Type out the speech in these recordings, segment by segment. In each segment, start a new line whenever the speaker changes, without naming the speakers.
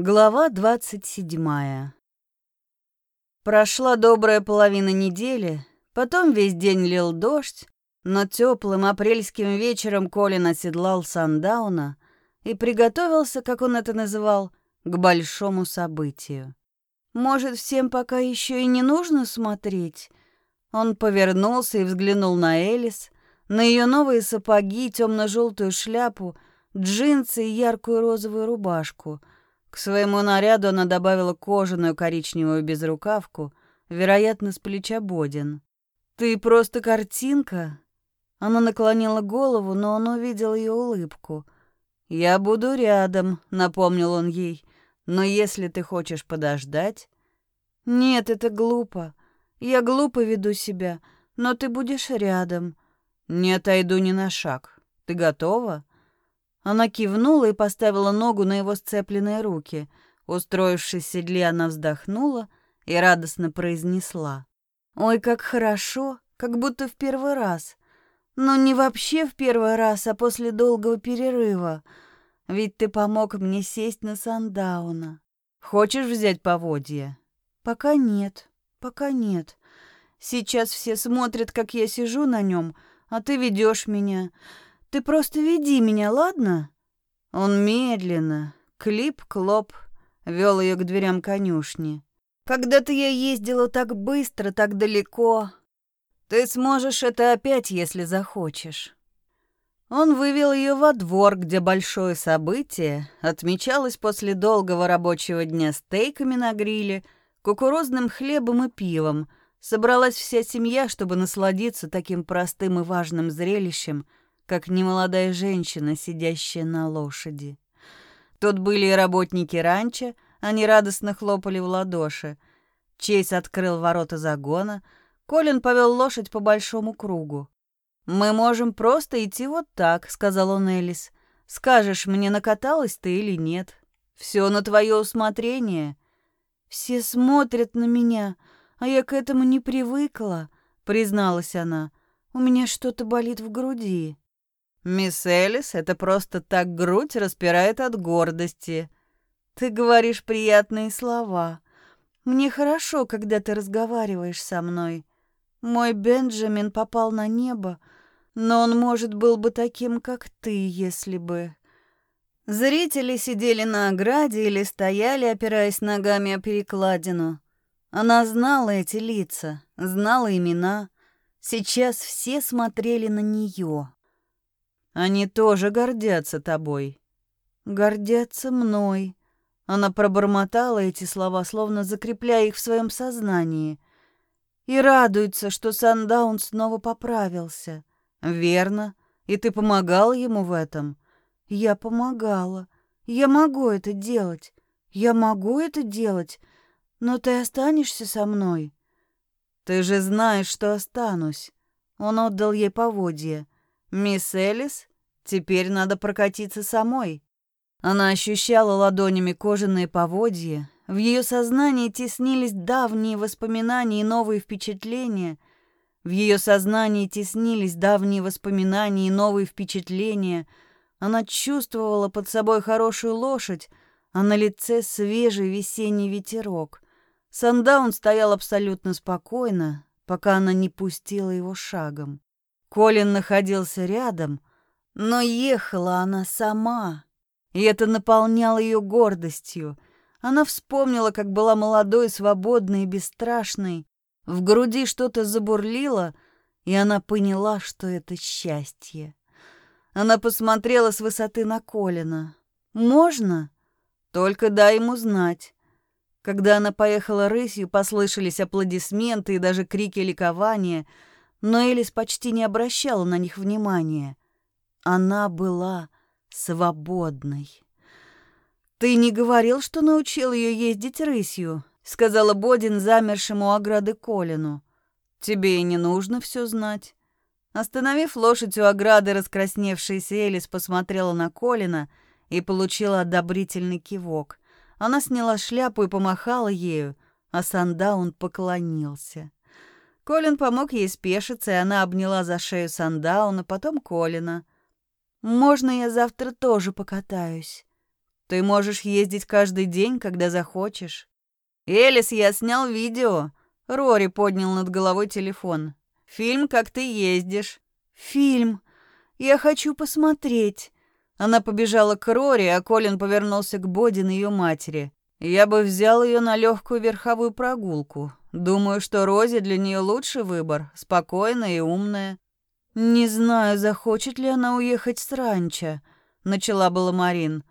Глава двадцать седьмая. Прошла добрая половина недели, потом весь день лил дождь, но теплым апрельским вечером Колин оседлал Сандауна и приготовился, как он это называл, к большому событию. Может, всем пока еще и не нужно смотреть? Он повернулся и взглянул на Элис, на ее новые сапоги, темно-желтую шляпу, джинсы и яркую розовую рубашку — к своему наряду она добавила кожаную коричневую безрукавку, вероятно, с плеча Бодин. «Ты просто картинка?» Она наклонила голову, но он увидел ее улыбку. «Я буду рядом», — напомнил он ей. «Но если ты хочешь подождать...» «Нет, это глупо. Я глупо веду себя, но ты будешь рядом». «Не отойду ни на шаг. Ты готова?» Она кивнула и поставила ногу на его сцепленные руки. Устроившись в седле, она вздохнула и радостно произнесла. «Ой, как хорошо, как будто в первый раз. Но не вообще в первый раз, а после долгого перерыва. Ведь ты помог мне сесть на Сандауна. Хочешь взять поводья?» «Пока нет, пока нет. Сейчас все смотрят, как я сижу на нем, а ты ведешь меня. Ты просто веди меня, ладно?» Он медленно, клип-клоп, вел ее к дверям конюшни. «Когда-то я ездила так быстро, так далеко. Ты сможешь это опять, если захочешь». Он вывел ее во двор, где большое событие отмечалось после долгого рабочего дня стейками на гриле, кукурузным хлебом и пивом. Собралась вся семья, чтобы насладиться таким простым и важным зрелищем — как немолодая женщина, сидящая на лошади. Тут были и работники ранчо, они радостно хлопали в ладоши. Чейз открыл ворота загона, Колин повел лошадь по большому кругу. «Мы можем просто идти вот так», — сказал он Элис. «Скажешь, мне накаталась ты или нет. Все на твое усмотрение». «Все смотрят на меня, а я к этому не привыкла», — призналась она. «У меня что-то болит в груди». Мисс Элис, это просто так грудь распирает от гордости. Ты говоришь приятные слова. Мне хорошо, когда ты разговариваешь со мной. Мой Бенджамин попал на небо, но он, может, был бы таким, как ты, если бы... Зрители сидели на ограде или стояли, опираясь ногами о перекладину. Она знала эти лица, знала имена. Сейчас все смотрели на нее. Они тоже гордятся тобой. Гордятся мной. Она пробормотала эти слова, словно закрепляя их в своем сознании. И радуется, что Сандаун снова поправился. Верно. И ты помогала ему в этом? Я помогала. Я могу это делать. Я могу это делать. Но ты останешься со мной. Ты же знаешь, что останусь. Он отдал ей поводья. Мисс Элис, теперь надо прокатиться самой. Она ощущала ладонями кожаные поводья. В ее сознании теснились давние воспоминания и новые впечатления. В ее сознании теснились давние воспоминания и новые впечатления. Она чувствовала под собой хорошую лошадь, а на лице свежий весенний ветерок. Сандаун стоял абсолютно спокойно, пока она не пустила его шагом. Колин находился рядом, но ехала она сама, и это наполняло ее гордостью. Она вспомнила, как была молодой, свободной и бесстрашной. В груди что-то забурлило, и она поняла, что это счастье. Она посмотрела с высоты на Колина. «Можно? Только дай ему знать». Когда она поехала рысью, послышались аплодисменты и даже крики ликования — но Элис почти не обращала на них внимания. Она была свободной. «Ты не говорил, что научил ее ездить рысью?» — сказала Бодин замершему ограды Колину. «Тебе и не нужно все знать». Остановив лошадь у ограды, раскрасневшаяся Элис посмотрела на Колина и получила одобрительный кивок. Она сняла шляпу и помахала ею, а Сандаун поклонился. Колин помог ей спешиться, и она обняла за шею Сандауна, потом Колина. «Можно я завтра тоже покатаюсь?» Ты можешь ездить каждый день, когда захочешь. Элис, я снял видео. Рори поднял над головой телефон. Фильм, как ты ездишь. Фильм. Я хочу посмотреть. Она побежала к Рори, а Колин повернулся к Бодин ее матери. Я бы взял ее на легкую верховую прогулку. Думаю, что Рози для нее лучший выбор, спокойная и умная. Не знаю, захочет ли она уехать с ранчо, начала была Марин.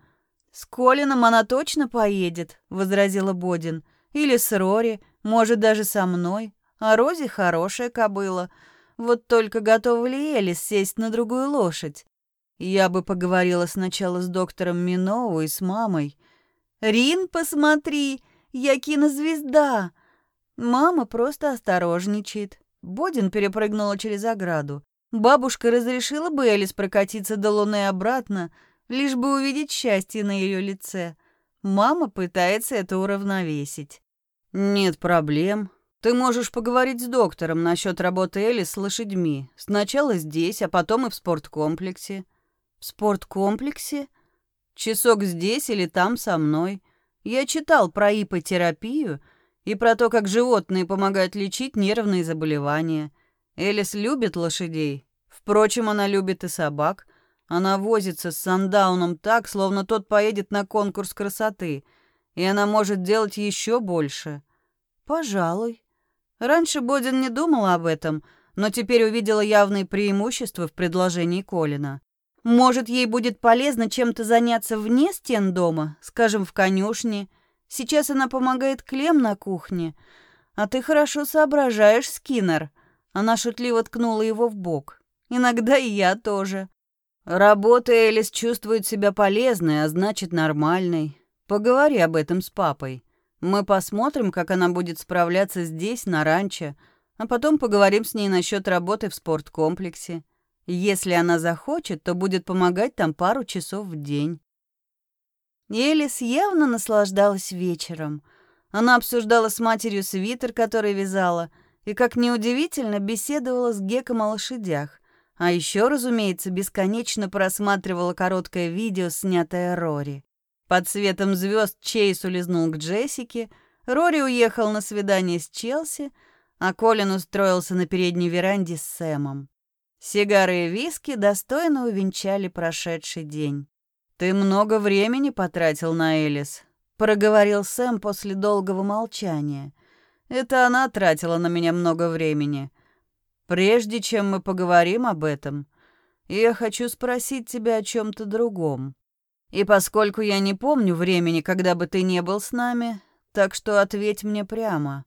С Колином она точно поедет, возразила Бодин. Или с Рори, может даже со мной. А Рози хорошая кобыла. Вот только готова ли Элис сесть на другую лошадь? Я бы поговорила сначала с доктором Миноу и с мамой. «Рин, посмотри, я кинозвезда!» Мама просто осторожничает. Бодин перепрыгнула через ограду. Бабушка разрешила бы Элис прокатиться до Луны обратно, лишь бы увидеть счастье на ее лице. Мама пытается это уравновесить. «Нет проблем. Ты можешь поговорить с доктором насчет работы Элис с лошадьми. Сначала здесь, а потом и в спорткомплексе». «В спорткомплексе?» Часок здесь или там со мной. Я читал про ипотерапию и про то, как животные помогают лечить нервные заболевания. Элис любит лошадей. Впрочем, она любит и собак. Она возится с Сандауном так, словно тот поедет на конкурс красоты, и она может делать еще больше. Пожалуй. Раньше Бодин не думала об этом, но теперь увидела явные преимущества в предложении Колина. Может, ей будет полезно чем-то заняться вне стен дома, скажем, в конюшне. Сейчас она помогает Клем на кухне. А ты хорошо соображаешь, Скиннер. Она шутливо ткнула его в бок. Иногда и я тоже. Работа Элис чувствует себя полезной, а значит, нормальной. Поговори об этом с папой. Мы посмотрим, как она будет справляться здесь, на ранчо, а потом поговорим с ней насчет работы в спорткомплексе. Если она захочет, то будет помогать там пару часов в день. Элис явно наслаждалась вечером. Она обсуждала с матерью свитер, который вязала, и, как неудивительно, беседовала с Геком о лошадях. А еще, разумеется, бесконечно просматривала короткое видео, снятое Рори. Под светом звезд Чейз улизнул к Джессике, Рори уехал на свидание с Челси, а Колин устроился на передней веранде с Сэмом. Сигары и виски достойно увенчали прошедший день. «Ты много времени потратил на Элис», — проговорил Сэм после долгого молчания. «Это она тратила на меня много времени. Прежде чем мы поговорим об этом, я хочу спросить тебя о чем-то другом. И поскольку я не помню времени, когда бы ты не был с нами, так что ответь мне прямо.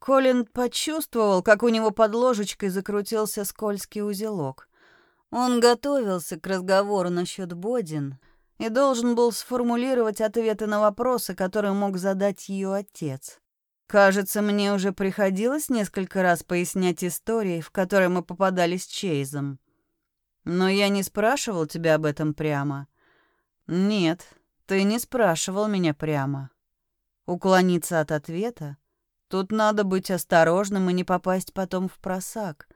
Колин почувствовал, как у него под ложечкой закрутился скользкий узелок. Он готовился к разговору насчет Бодин и должен был сформулировать ответы на вопросы, которые мог задать ее отец. Кажется, мне уже приходилось несколько раз пояснять истории, в которые мы попадались с Чейзом. Но я не спрашивал тебя об этом прямо. Нет, ты не спрашивал меня прямо. Уклониться от ответа Тут надо быть осторожным и не попасть потом в просак.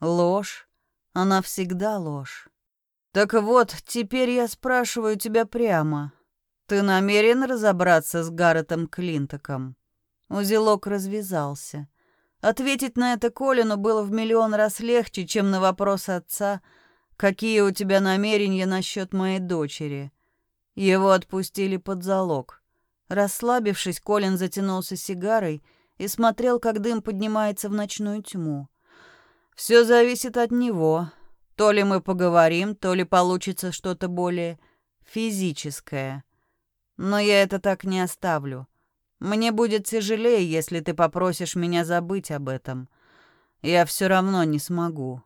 Ложь, она всегда ложь. Так вот, теперь я спрашиваю тебя прямо. Ты намерен разобраться с Гарретом Клинтоком? Узелок развязался. Ответить на это Колину было в миллион раз легче, чем на вопрос отца, какие у тебя намерения насчет моей дочери. Его отпустили под залог. Расслабившись, Колин затянулся сигарой и смотрел, как дым поднимается в ночную тьму. Все зависит от него. То ли мы поговорим, то ли получится что-то более физическое. Но я это так не оставлю. Мне будет тяжелее, если ты попросишь меня забыть об этом. Я все равно не смогу.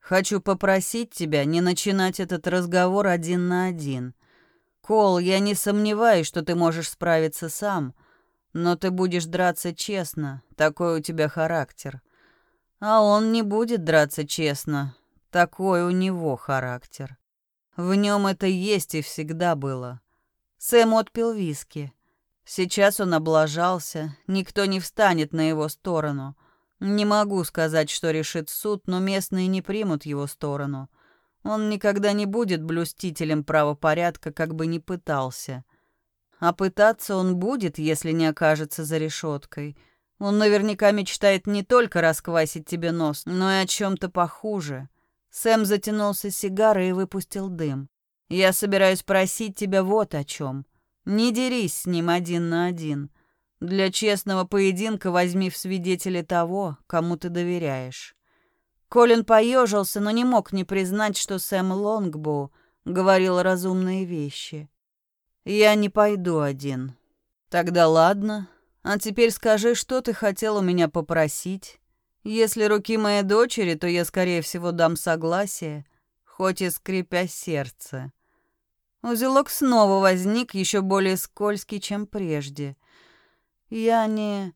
Хочу попросить тебя не начинать этот разговор один на один. Кол, я не сомневаюсь, что ты можешь справиться сам — но ты будешь драться честно, такой у тебя характер. А он не будет драться честно, такой у него характер. В нем это есть и всегда было. Сэм отпил виски. Сейчас он облажался, никто не встанет на его сторону. Не могу сказать, что решит суд, но местные не примут его сторону. Он никогда не будет блюстителем правопорядка, как бы ни пытался. — а пытаться он будет, если не окажется за решеткой. Он наверняка мечтает не только расквасить тебе нос, но и о чем-то похуже. Сэм затянулся сигарой и выпустил дым. Я собираюсь просить тебя вот о чем. Не дерись с ним один на один. Для честного поединка возьми в свидетели того, кому ты доверяешь. Колин поежился, но не мог не признать, что Сэм Лонгбоу говорил разумные вещи. «Я не пойду один». «Тогда ладно. А теперь скажи, что ты хотел у меня попросить. Если руки моей дочери, то я, скорее всего, дам согласие, хоть и скрипя сердце». Узелок снова возник, еще более скользкий, чем прежде. «Я не...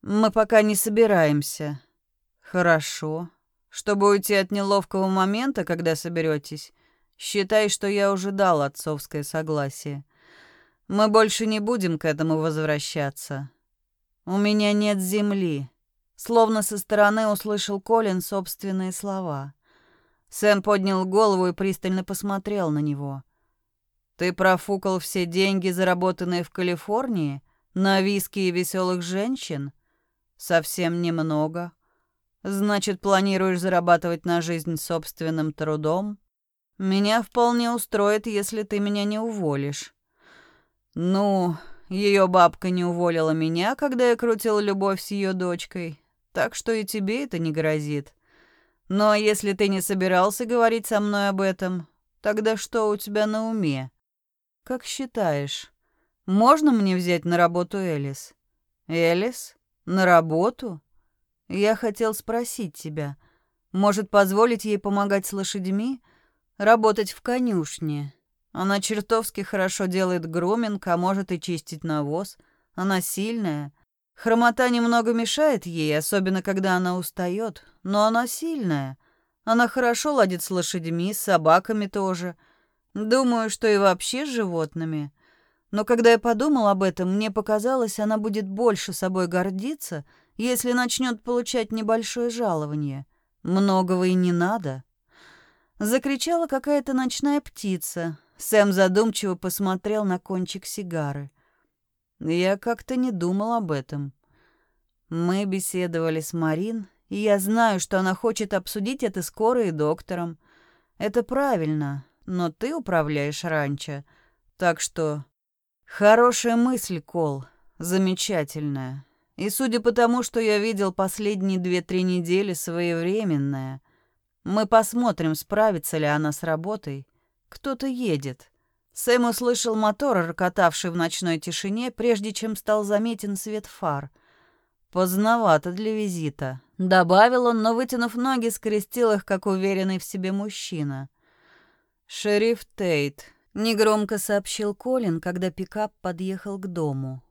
Мы пока не собираемся. Хорошо. Чтобы уйти от неловкого момента, когда соберетесь, считай, что я уже дал отцовское согласие. Мы больше не будем к этому возвращаться. У меня нет земли. Словно со стороны услышал Колин собственные слова. Сэм поднял голову и пристально посмотрел на него. «Ты профукал все деньги, заработанные в Калифорнии, на виски и веселых женщин? Совсем немного. Значит, планируешь зарабатывать на жизнь собственным трудом? Меня вполне устроит, если ты меня не уволишь. Ну, ее бабка не уволила меня, когда я крутил любовь с ее дочкой, так что и тебе это не грозит. Но если ты не собирался говорить со мной об этом, тогда что у тебя на уме? Как считаешь, можно мне взять на работу Элис? Элис? На работу? Я хотел спросить тебя, может позволить ей помогать с лошадьми, работать в конюшне? Она чертовски хорошо делает груминг, а может и чистить навоз. Она сильная. Хромота немного мешает ей, особенно когда она устает, но она сильная. Она хорошо ладит с лошадьми, с собаками тоже. Думаю, что и вообще с животными. Но когда я подумал об этом, мне показалось, она будет больше собой гордиться — если начнет получать небольшое жалование. Многого и не надо. Закричала какая-то ночная птица. Сэм задумчиво посмотрел на кончик сигары. Я как-то не думал об этом. Мы беседовали с Марин, и я знаю, что она хочет обсудить это скоро и доктором. Это правильно, но ты управляешь ранчо. Так что... Хорошая мысль, Кол. Замечательная. И судя по тому, что я видел последние две-три недели, своевременная. Мы посмотрим, справится ли она с работой. Кто-то едет. Сэм услышал мотор, рокотавший в ночной тишине, прежде чем стал заметен свет фар. Поздновато для визита. Добавил он, но, вытянув ноги, скрестил их, как уверенный в себе мужчина. «Шериф Тейт», — негромко сообщил Колин, когда пикап подъехал к дому.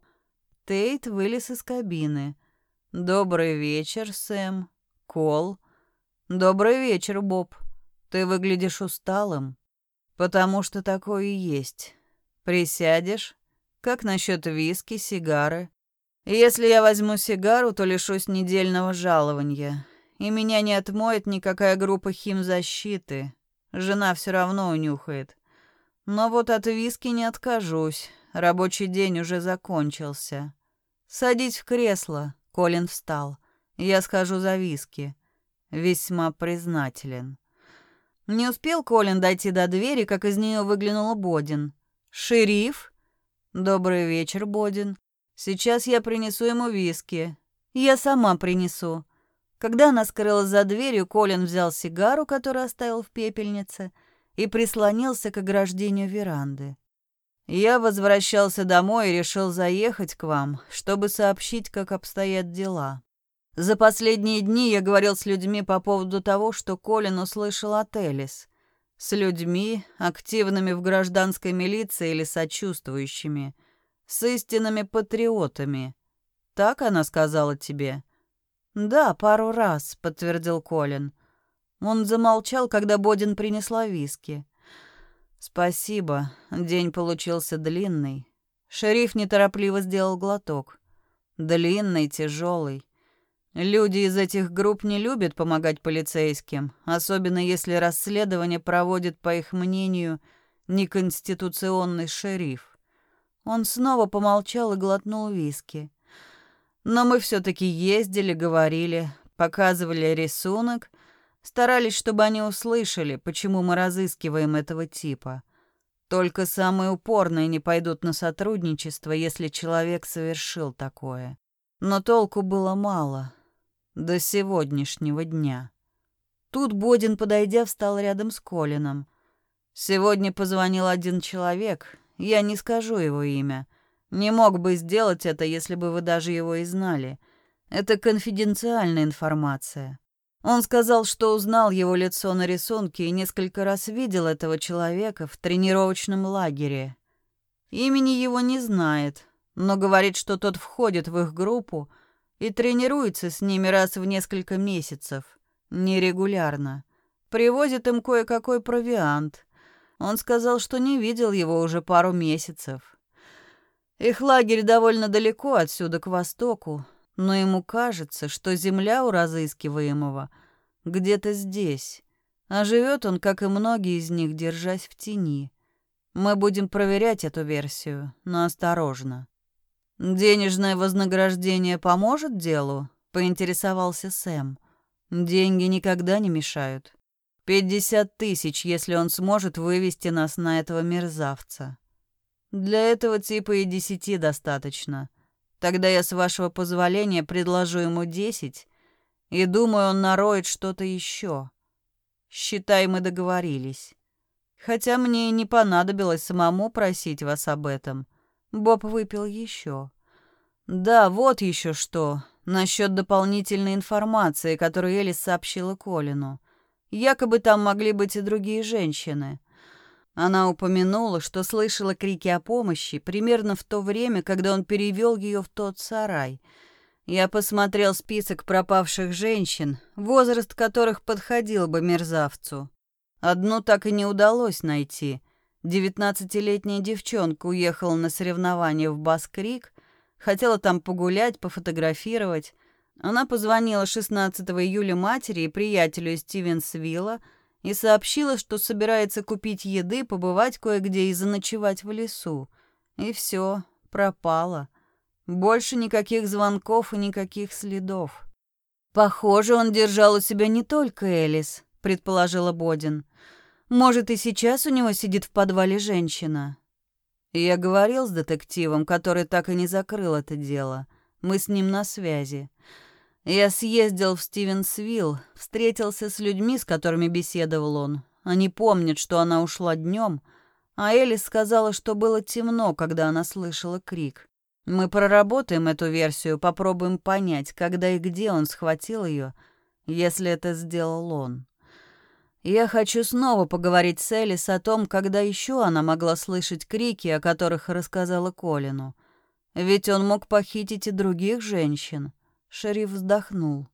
Тейт вылез из кабины. «Добрый вечер, Сэм. Кол. Добрый вечер, Боб. Ты выглядишь усталым. Потому что такое и есть. Присядешь? Как насчет виски, сигары? Если я возьму сигару, то лишусь недельного жалования. И меня не отмоет никакая группа химзащиты. Жена все равно унюхает. Но вот от виски не откажусь. Рабочий день уже закончился. Садись в кресло. Колин встал. Я схожу за виски. Весьма признателен. Не успел Колин дойти до двери, как из нее выглянула Бодин. «Шериф?» «Добрый вечер, Бодин. Сейчас я принесу ему виски. Я сама принесу». Когда она скрылась за дверью, Колин взял сигару, которую оставил в пепельнице, и прислонился к ограждению веранды. Я возвращался домой и решил заехать к вам, чтобы сообщить, как обстоят дела. За последние дни я говорил с людьми по поводу того, что Колин услышал от Элис. С людьми, активными в гражданской милиции или сочувствующими. С истинными патриотами. Так она сказала тебе? Да, пару раз, подтвердил Колин. Он замолчал, когда Бодин принесла виски. «Спасибо. День получился длинный». Шериф неторопливо сделал глоток. «Длинный, тяжелый. Люди из этих групп не любят помогать полицейским, особенно если расследование проводит, по их мнению, неконституционный шериф. Он снова помолчал и глотнул виски. Но мы все-таки ездили, говорили, показывали рисунок, старались, чтобы они услышали, почему мы разыскиваем этого типа. Только самые упорные не пойдут на сотрудничество, если человек совершил такое. Но толку было мало. До сегодняшнего дня. Тут Бодин, подойдя, встал рядом с Колином. Сегодня позвонил один человек, я не скажу его имя. Не мог бы сделать это, если бы вы даже его и знали. Это конфиденциальная информация. Он сказал, что узнал его лицо на рисунке и несколько раз видел этого человека в тренировочном лагере. Имени его не знает, но говорит, что тот входит в их группу и тренируется с ними раз в несколько месяцев, нерегулярно. Привозит им кое-какой провиант. Он сказал, что не видел его уже пару месяцев. Их лагерь довольно далеко отсюда, к востоку, но ему кажется, что земля у разыскиваемого где-то здесь, а живет он, как и многие из них, держась в тени. Мы будем проверять эту версию, но осторожно. «Денежное вознаграждение поможет делу?» — поинтересовался Сэм. «Деньги никогда не мешают. Пятьдесят тысяч, если он сможет вывести нас на этого мерзавца. Для этого типа и десяти достаточно. Тогда я, с вашего позволения, предложу ему десять, и думаю, он нароет что-то еще. Считай, мы договорились. Хотя мне и не понадобилось самому просить вас об этом. Боб выпил еще. Да, вот еще что. Насчет дополнительной информации, которую Элис сообщила Колину. Якобы там могли быть и другие женщины. Она упомянула, что слышала крики о помощи примерно в то время, когда он перевел ее в тот сарай. Я посмотрел список пропавших женщин, возраст которых подходил бы мерзавцу. Одну так и не удалось найти. Девятнадцатилетняя девчонка уехала на соревнования в Бас-Крик, хотела там погулять, пофотографировать. Она позвонила 16 июля матери и приятелю Стивенсвилла, и сообщила, что собирается купить еды, побывать кое-где и заночевать в лесу. И все, пропало. Больше никаких звонков и никаких следов. «Похоже, он держал у себя не только Элис», — предположила Бодин. «Может, и сейчас у него сидит в подвале женщина?» Я говорил с детективом, который так и не закрыл это дело. Мы с ним на связи. Я съездил в Стивенсвилл, встретился с людьми, с которыми беседовал он. Они помнят, что она ушла днем, а Элис сказала, что было темно, когда она слышала крик. Мы проработаем эту версию, попробуем понять, когда и где он схватил ее, если это сделал он. Я хочу снова поговорить с Элис о том, когда еще она могла слышать крики, о которых рассказала Колину. Ведь он мог похитить и других женщин. Шериф вздохнул.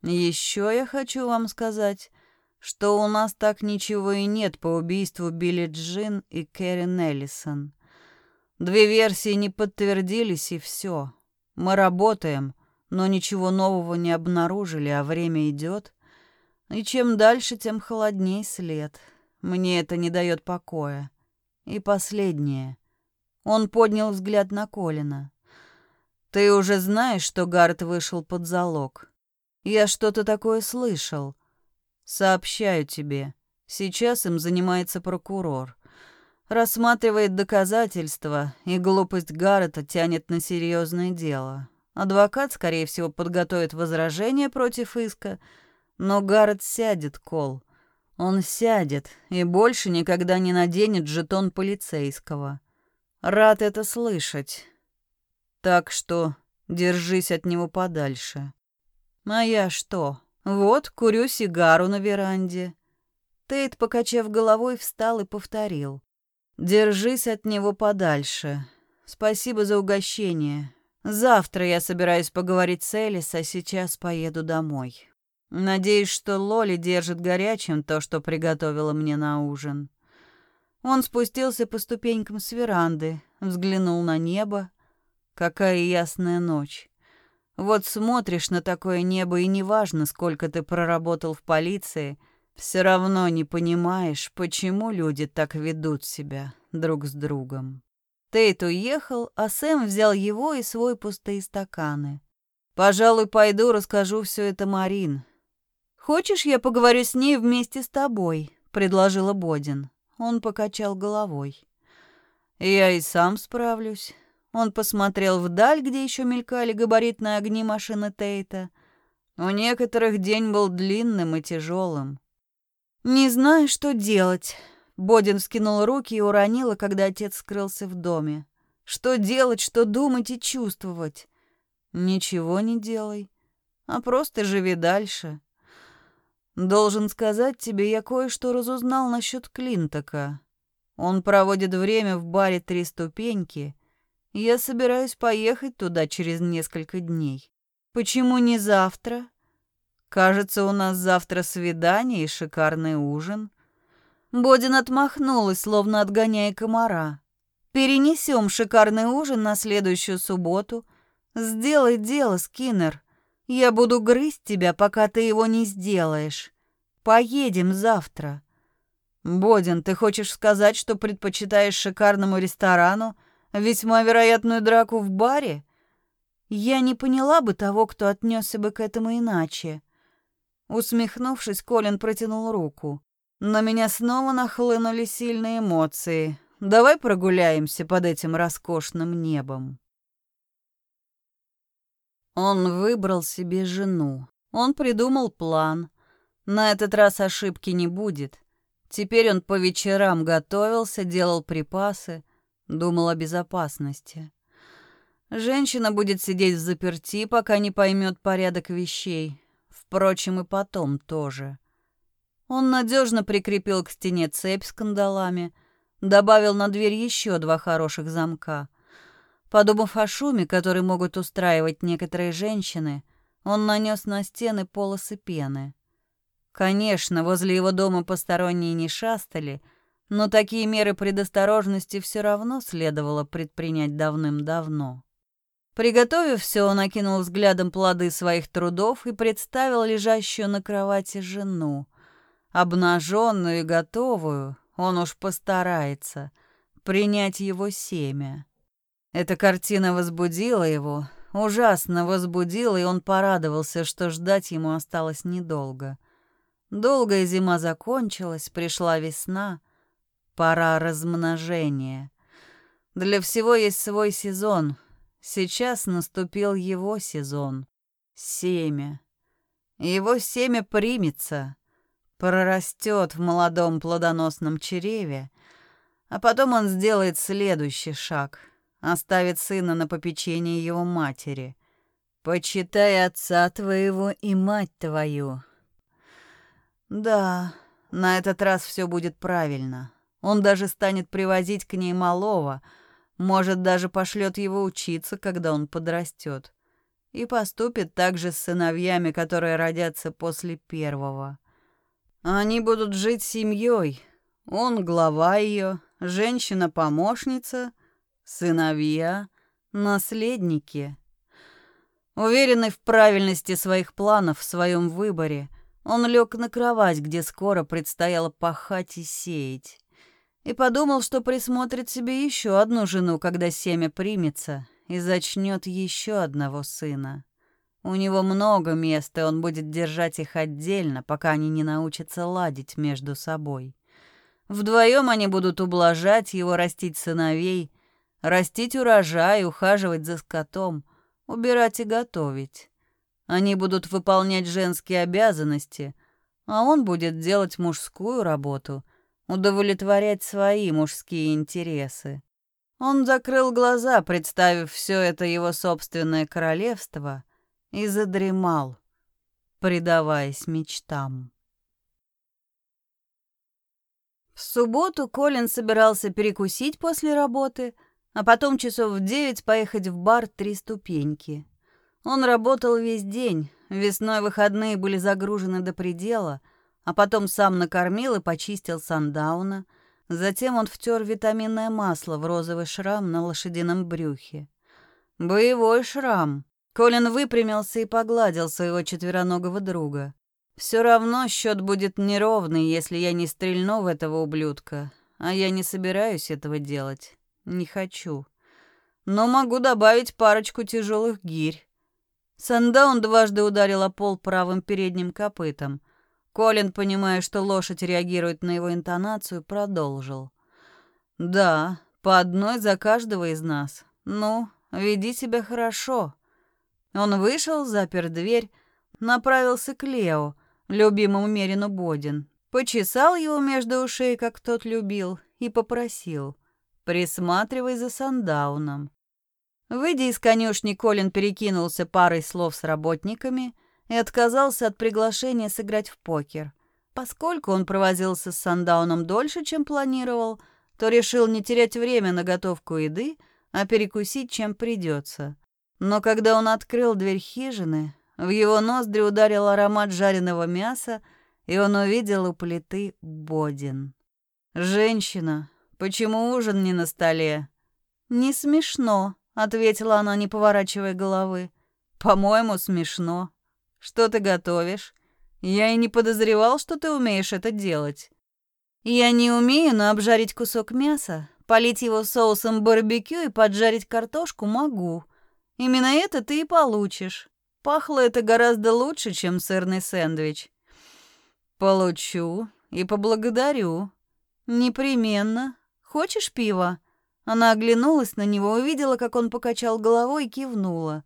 Еще я хочу вам сказать, что у нас так ничего и нет по убийству Билли Джин и Кэрин Эллисон. Две версии не подтвердились, и все. Мы работаем, но ничего нового не обнаружили, а время идет. И чем дальше, тем холодней след. Мне это не дает покоя. И последнее. Он поднял взгляд на Колина. Ты уже знаешь, что Гард вышел под залог. Я что-то такое слышал. Сообщаю тебе. Сейчас им занимается прокурор. Рассматривает доказательства, и глупость Гаррета тянет на серьезное дело. Адвокат, скорее всего, подготовит возражение против иска, но Гаррет сядет, Кол. Он сядет и больше никогда не наденет жетон полицейского. Рад это слышать. Так что держись от него подальше. А я что? Вот, курю сигару на веранде. Тейт, покачав головой, встал и повторил. Держись от него подальше. Спасибо за угощение. Завтра я собираюсь поговорить с Элис, а сейчас поеду домой. Надеюсь, что Лоли держит горячим то, что приготовила мне на ужин. Он спустился по ступенькам с веранды, взглянул на небо, Какая ясная ночь. Вот смотришь на такое небо, и неважно, сколько ты проработал в полиции, все равно не понимаешь, почему люди так ведут себя друг с другом. Тейт уехал, а Сэм взял его и свой пустые стаканы. «Пожалуй, пойду расскажу все это Марин. Хочешь, я поговорю с ней вместе с тобой?» — предложила Бодин. Он покачал головой. «Я и сам справлюсь». Он посмотрел вдаль, где еще мелькали габаритные огни машины Тейта. У некоторых день был длинным и тяжелым. «Не знаю, что делать», — Бодин вскинул руки и уронила, когда отец скрылся в доме. «Что делать, что думать и чувствовать?» «Ничего не делай, а просто живи дальше». «Должен сказать тебе, я кое-что разузнал насчет Клинтока. Он проводит время в баре «Три ступеньки», я собираюсь поехать туда через несколько дней. Почему не завтра? Кажется, у нас завтра свидание и шикарный ужин. Бодин отмахнулась, словно отгоняя комара. Перенесем шикарный ужин на следующую субботу. Сделай дело, Скиннер. Я буду грызть тебя, пока ты его не сделаешь. Поедем завтра. Бодин, ты хочешь сказать, что предпочитаешь шикарному ресторану Весьма вероятную драку в баре? Я не поняла бы того, кто отнесся бы к этому иначе. Усмехнувшись, Колин протянул руку. На меня снова нахлынули сильные эмоции. Давай прогуляемся под этим роскошным небом. Он выбрал себе жену. Он придумал план. На этот раз ошибки не будет. Теперь он по вечерам готовился, делал припасы, Думал о безопасности. Женщина будет сидеть в заперти, пока не поймет порядок вещей. Впрочем, и потом тоже. Он надежно прикрепил к стене цепь с кандалами, добавил на дверь еще два хороших замка. Подумав о шуме, который могут устраивать некоторые женщины, он нанес на стены полосы пены. Конечно, возле его дома посторонние не шастали — но такие меры предосторожности все равно следовало предпринять давным-давно. Приготовив все, он окинул взглядом плоды своих трудов и представил лежащую на кровати жену. Обнаженную и готовую, он уж постарается принять его семя. Эта картина возбудила его, ужасно возбудила, и он порадовался, что ждать ему осталось недолго. Долгая зима закончилась, пришла весна — Пора размножения. Для всего есть свой сезон. Сейчас наступил его сезон. Семя. Его семя примется, прорастет в молодом плодоносном чреве, а потом он сделает следующий шаг, оставит сына на попечение его матери. Почитай отца твоего и мать твою. Да, на этот раз все будет правильно. Он даже станет привозить к ней малого, может, даже пошлет его учиться, когда он подрастет. И поступит так же с сыновьями, которые родятся после первого. Они будут жить семьей. Он глава ее, женщина-помощница, сыновья, наследники. Уверенный в правильности своих планов в своем выборе, он лег на кровать, где скоро предстояло пахать и сеять и подумал, что присмотрит себе еще одну жену, когда семя примется, и зачнет еще одного сына. У него много места, и он будет держать их отдельно, пока они не научатся ладить между собой. Вдвоем они будут ублажать его, растить сыновей, растить урожай, ухаживать за скотом, убирать и готовить. Они будут выполнять женские обязанности, а он будет делать мужскую работу — удовлетворять свои мужские интересы. Он закрыл глаза, представив все это его собственное королевство, и задремал, предаваясь мечтам. В субботу Колин собирался перекусить после работы, а потом часов в девять поехать в бар «Три ступеньки». Он работал весь день, весной выходные были загружены до предела — а потом сам накормил и почистил сандауна. Затем он втер витаминное масло в розовый шрам на лошадином брюхе. Боевой шрам. Колин выпрямился и погладил своего четвероногого друга. Все равно счет будет неровный, если я не стрельну в этого ублюдка, а я не собираюсь этого делать. Не хочу. Но могу добавить парочку тяжелых гирь. Сандаун дважды ударил о пол правым передним копытом. Колин, понимая, что лошадь реагирует на его интонацию, продолжил. «Да, по одной за каждого из нас. Ну, веди себя хорошо». Он вышел, запер дверь, направился к Лео, любимому Мерину Бодин, почесал его между ушей, как тот любил, и попросил «Присматривай за Сандауном». Выйдя из конюшни, Колин перекинулся парой слов с работниками и отказался от приглашения сыграть в покер. Поскольку он провозился с Сандауном дольше, чем планировал, то решил не терять время на готовку еды, а перекусить, чем придется. Но когда он открыл дверь хижины, в его ноздри ударил аромат жареного мяса, и он увидел у плиты Бодин. «Женщина, почему ужин не на столе?» «Не смешно», — ответила она, не поворачивая головы. «По-моему, смешно. Что ты готовишь? Я и не подозревал, что ты умеешь это делать». «Я не умею, но обжарить кусок мяса, полить его соусом барбекю и поджарить картошку могу. Именно это ты и получишь. Пахло это гораздо лучше, чем сырный сэндвич. Получу и поблагодарю. Непременно. Хочешь пива? Она оглянулась на него, увидела, как он покачал головой и кивнула.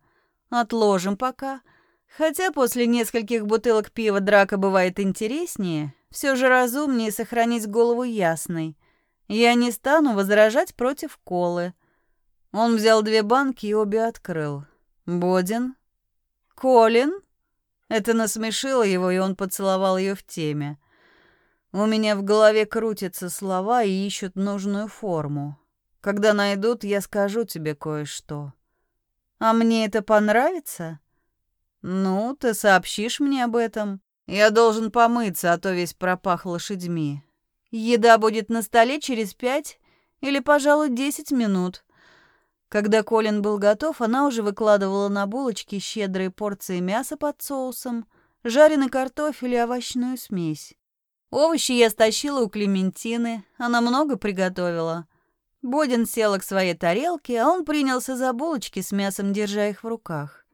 Отложим пока. Хотя после нескольких бутылок пива драка бывает интереснее, все же разумнее сохранить голову ясной. Я не стану возражать против колы. Он взял две банки и обе открыл. Бодин, «Колин?» Это насмешило его, и он поцеловал ее в теме. У меня в голове крутятся слова и ищут нужную форму. Когда найдут, я скажу тебе кое-что. А мне это понравится? Ну, ты сообщишь мне об этом. Я должен помыться, а то весь пропах лошадьми. Еда будет на столе через пять или, пожалуй, десять минут. Когда Колин был готов, она уже выкладывала на булочки щедрые порции мяса под соусом, жареный картофель и овощную смесь. Овощи я стащила у Клементины, она много приготовила. Бодин села к своей тарелке, а он принялся за булочки с мясом, держа их в руках.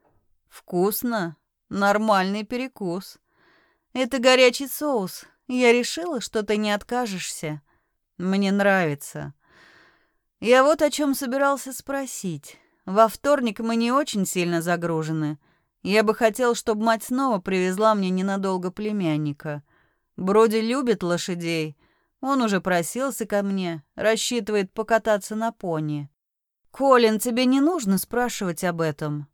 Вкусно. Нормальный перекус. Это горячий соус. Я решила, что ты не откажешься. Мне нравится. Я вот о чем собирался спросить. Во вторник мы не очень сильно загружены. Я бы хотел, чтобы мать снова привезла мне ненадолго племянника. Броди любит лошадей. Он уже просился ко мне, рассчитывает покататься на пони. Колин, тебе не нужно спрашивать об этом.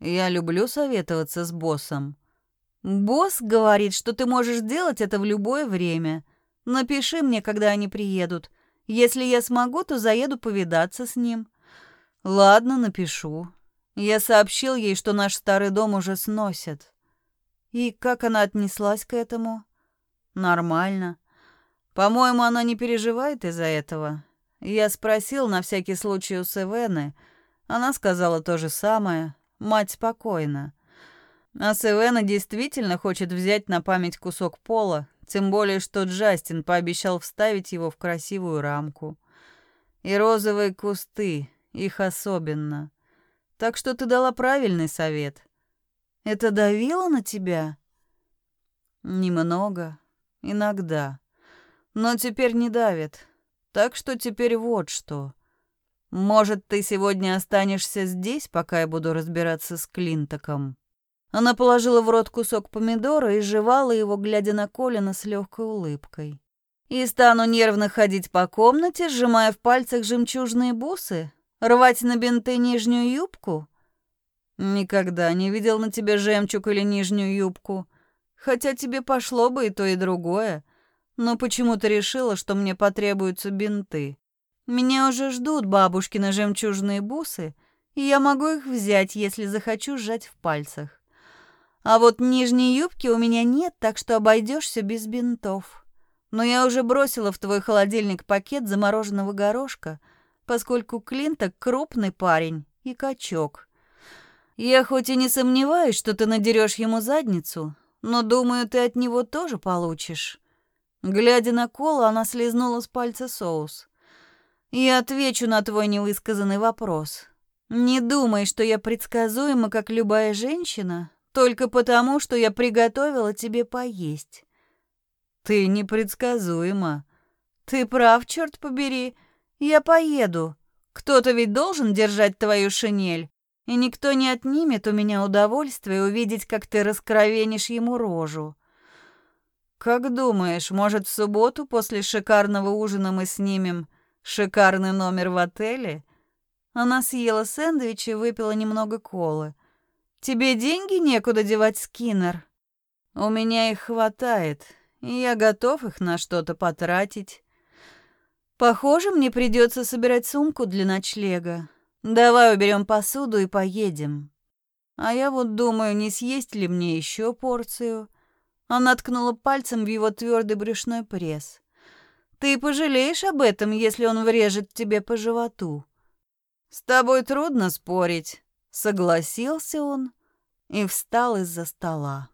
Я люблю советоваться с боссом. Босс говорит, что ты можешь делать это в любое время. Напиши мне, когда они приедут. Если я смогу, то заеду повидаться с ним. Ладно, напишу. Я сообщил ей, что наш старый дом уже сносят. И как она отнеслась к этому? Нормально. По-моему, она не переживает из-за этого. Я спросил на всякий случай у Севены. Она сказала то же самое. Мать спокойна. А Севена действительно хочет взять на память кусок пола тем более, что Джастин пообещал вставить его в красивую рамку. И розовые кусты, их особенно. Так что ты дала правильный совет. Это давило на тебя? Немного, иногда. Но теперь не давит. Так что теперь вот что. Может, ты сегодня останешься здесь, пока я буду разбираться с Клинтоком? Она положила в рот кусок помидора и жевала его, глядя на Колина с легкой улыбкой. «И стану нервно ходить по комнате, сжимая в пальцах жемчужные бусы? Рвать на бинты нижнюю юбку?» «Никогда не видел на тебе жемчуг или нижнюю юбку. Хотя тебе пошло бы и то, и другое. Но почему ты решила, что мне потребуются бинты? Меня уже ждут бабушкины жемчужные бусы, и я могу их взять, если захочу сжать в пальцах. А вот нижней юбки у меня нет, так что обойдешься без бинтов. Но я уже бросила в твой холодильник пакет замороженного горошка, поскольку Клинток крупный парень и качок. Я хоть и не сомневаюсь, что ты надерешь ему задницу, но думаю, ты от него тоже получишь. Глядя на Кола, она слезнула с пальца соус. И отвечу на твой невысказанный вопрос. Не думай, что я предсказуема, как любая женщина, только потому, что я приготовила тебе поесть. Ты непредсказуема. Ты прав, черт побери. Я поеду. Кто-то ведь должен держать твою шинель, и никто не отнимет у меня удовольствие увидеть, как ты раскровенишь ему рожу. Как думаешь, может, в субботу после шикарного ужина мы снимем шикарный номер в отеле? Она съела сэндвич и выпила немного колы. Тебе деньги некуда девать, Скиннер? У меня их хватает, и я готов их на что-то потратить. Похоже, мне придется собирать сумку для ночлега. Давай уберем посуду и поедем. А я вот думаю, не съесть ли мне еще порцию. Она ткнула пальцем в его твердый брюшной пресс. Ты пожалеешь об этом, если он врежет тебе по животу. С тобой трудно спорить, согласился он и встал из-за стола.